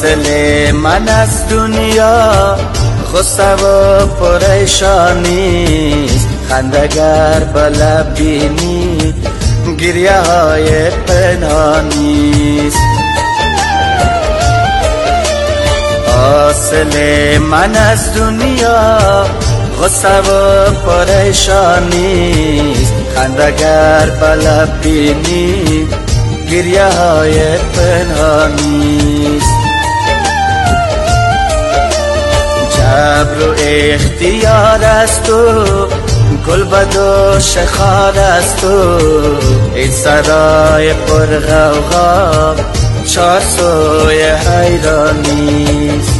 حاصل من از دنیا غصه و پریشانیست خندگر بلب بینی گریه های پنهانیست حاصل من از دنیا غصه و پریشانیست خندگر بلب بینی گریه های پنهانیست جبر و اختیار است تو گل بد و شخار است تو این سرای پر غوغا چار سوی حیرانیست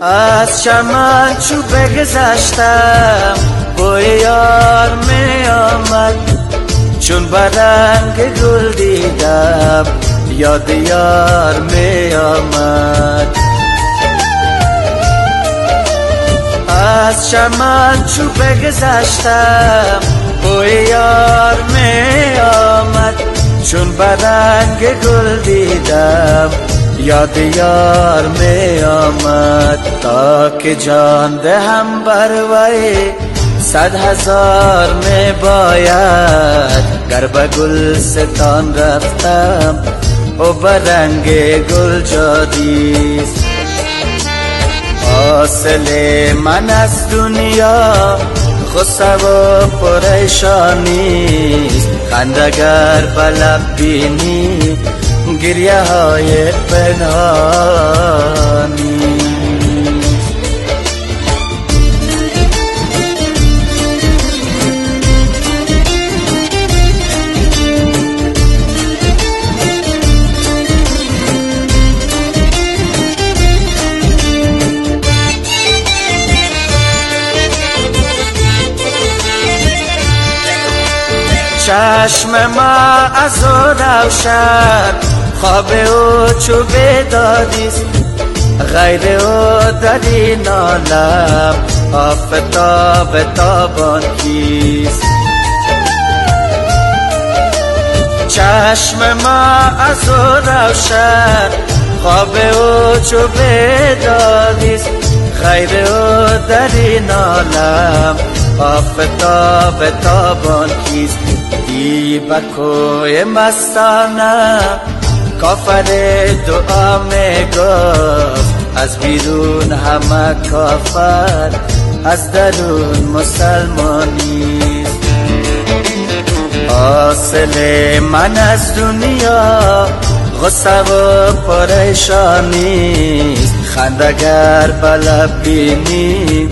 از چمن چو بگذشتم بوی یار می آمد. چون برنگ گل دیدم یاد یار می آمد. از چمن چو بگذشتم بوی یار می آمد. چون برنگ گل دیدم یاد یار می آمد تا که جان دهم بر وی صد هزار می باید. گر به گل ستان رفتم و برنگ گل جادیست حاصل من از دنیا غصه و پریشانیست خندگر بلب بینی گریه های پنهانی چشم ما از روشن خواب او چو بیدادیست غیر او در این عالم آفتاب تابان کیست؟ چشم ما از او روشن خواب او چو بیدادیست غیر او در این عالم آفتاب تابان کیست؟ دی بکوی مستانه کافر دعا می گفت. از بیرون همه کافر از درون مسلمانیست حاصل من از دنیا غصه و پریشانیست خندگر بلب بینی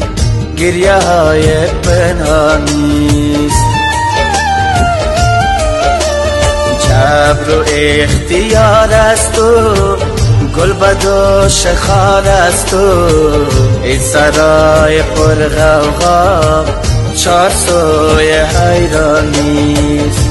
گریه های پنهانیست جبر و اختیار است تو گل و شخار است تو این سرای پر غوغا چار سوی حیرانیست